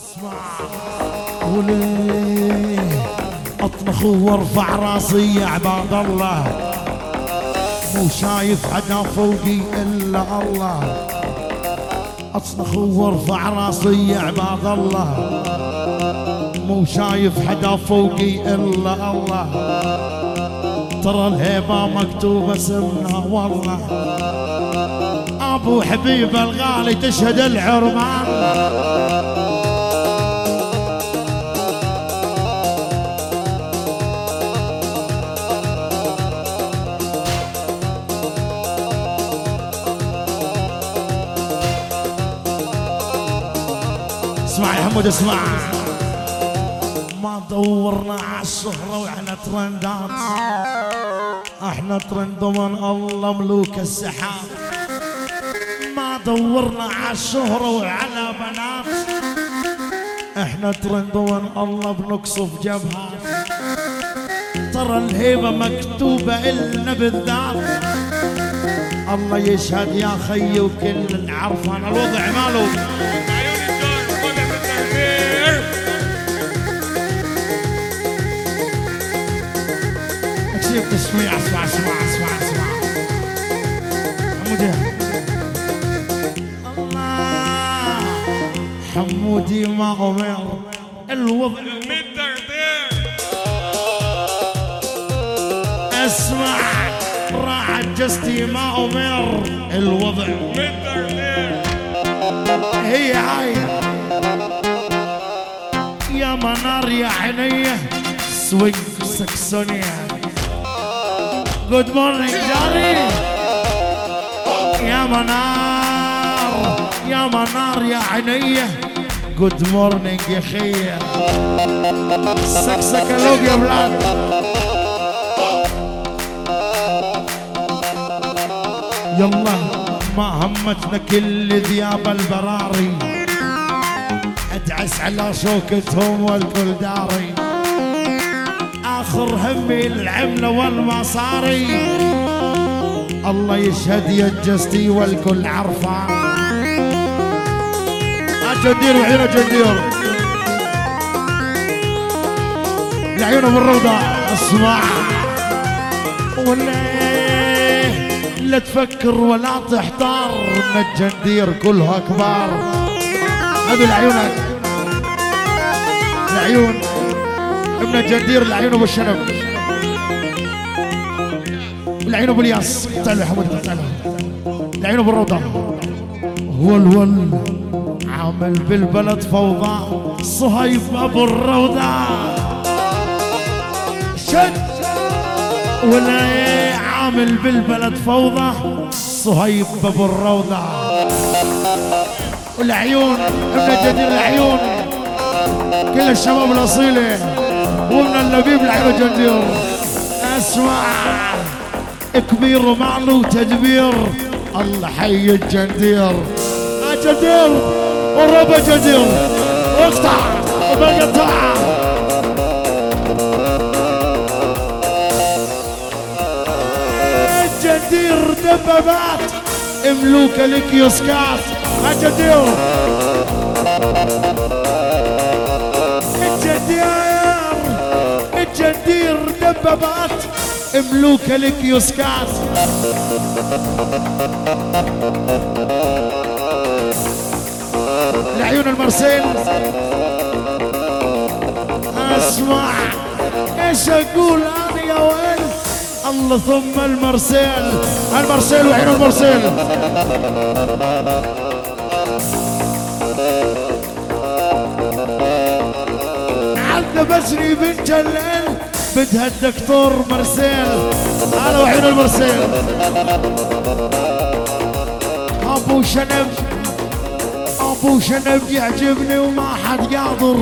أسمع. وليه اطنخ وارفع راسي يا عباد الله. مو شايف حدا فوقي إلا الله. اصنخ وارفع راسي يا عباد الله. مو شايف حدا فوقي إلا الله. ترى الهيبة مكتوبة سمنا والله. أبو حبيب الغالي تشهد العرمان اسمع يا حمود اسمع. ما دورنا على الشهرة وعلى ترندات. إحنا ترند من الله ملوك السحاب. ما دورنا على الشهرة وعلى بنات. إحنا ترند من الله بنقصف جبهات. ترى الهيبة مكتوبة إلنا بالذات. الله يشهد يا خي وكل العرفان الوضع ماله اكشف تسميع اسمع اسمع اسمع اسمع. حمودي. الله حمودي ما أمر الوضع بالتكبير اسمع راحت جستي ما أمر الوضع بالتكبير هي هاي. يا منار يا عينيه سوينج سكسونيا جود مورنينج جاري يا منار يا منار يا عينيه جود مورنينج يا خيه سكسكلوج يا بلاد يلا ما همتنا كل ذياب البراري ادعس على شوكتهم والكل داري اخر همي العمله والمصاري. الله يشهد يا جستي والكل عرفان اجدير وعيون اجدير العيون بالروضه اسمع. ولا لا تفكر ولا تحتار. إن الجندير كلها كبار. هذه العيونك العيون. ابن الجندير العيون ابو الشنب العيون ابو الياس. تعالوا يا حمود تعالوا العيون ابو الروضة. هو الول عامل بالبلد فوضى. صهيب أبو الروضة. شد. ولا عامل بالبلد فوضى. صهيب أبو الروضة. والعيون ابن الجدير العيون. كل الشباب الأصيلة. ومن اللبيب العيون الجدير أسمع. كبير ومعلو تدبير الله حي الجندير. الجندير والربع جندير. اقطع. وبقطع الجندير دبابات ملوك الكيوسكات الجندير الجندير دبابات ملوك الكيوسكات العيون المرسيل. أسمع إيش أقول أنا يا ويل؟ الله ثم المرسيل. المرسيل وعيون المرسيل. عذبتني بنت الليل. بدها الدكتور مرسيل أنا وعيون المرسيل. أبو شنب. أبو شنب يعجبني وما حد قادر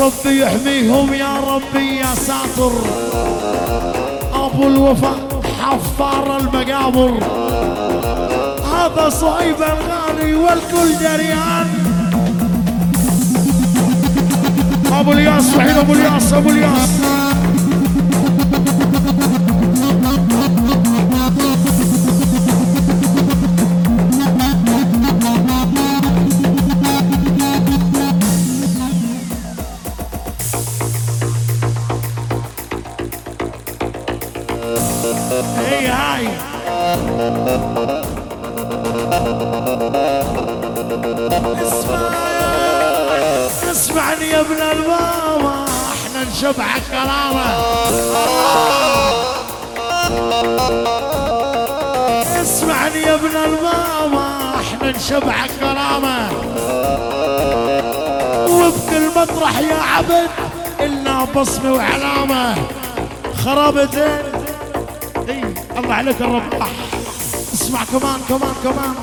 ربي يحميهم يا ربي يا ساتر. أبو الوفا حفار المقابر. هذا صهيب الغالي والكل دريان ابو الياس وحيد ابو الياس ابو الياس Hey, hi. It's fine. اسمعني يا ابن الماما إحنا نشبع كرامة. اسمعني يا ابن الماما إحنا نشبع كرامة. وبكل مطرح يا عبد إلا بصمة وعلامة. خرابتين. إي الله عليك الرباح اسمع كمان كمان كمان.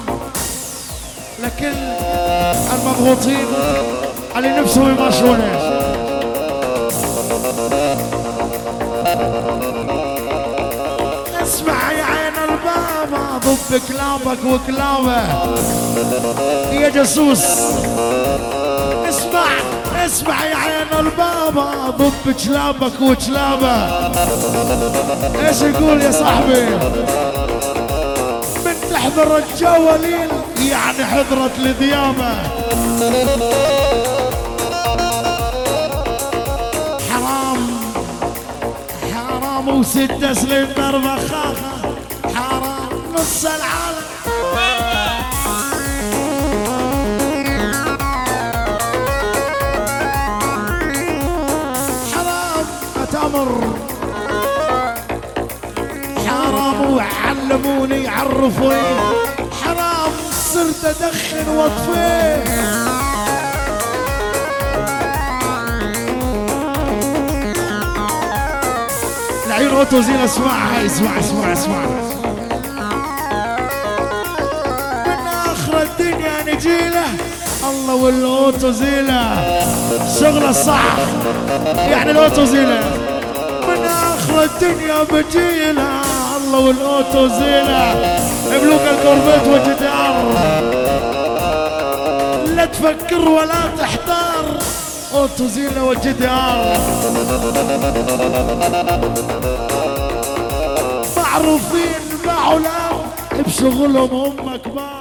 لكل المضغوطين اللي نفسهم يمشونه اسمع يا عين البابا ضب كلابك وكلابه. يا جاسوس. اسمع اسمع يا عين البابا ضب كلابك وكلابه. إيش يقول يا صاحبي؟ من تحضر الجوالين يعني حضرة الذيابة. حرام وستة سلندر بخاخة حرام نص العالم. حرام أتمر حرام وعلموني عرفوني. حرام صرت أدخن وأطفي. العين اوتو زين اسمعها اسمع اسمع اسمع. من آخر الدنيا نجيله الله والاوتو زيله شغلة صح يعني الاوتو زيله من آخر الدنيا بجيله الله والاوتو زيله ملوك الكوربيت والجدار لا تفكر ولا تحتار. أوتو زيله والجدار معروفين بعلام بشغلهم هم كبار.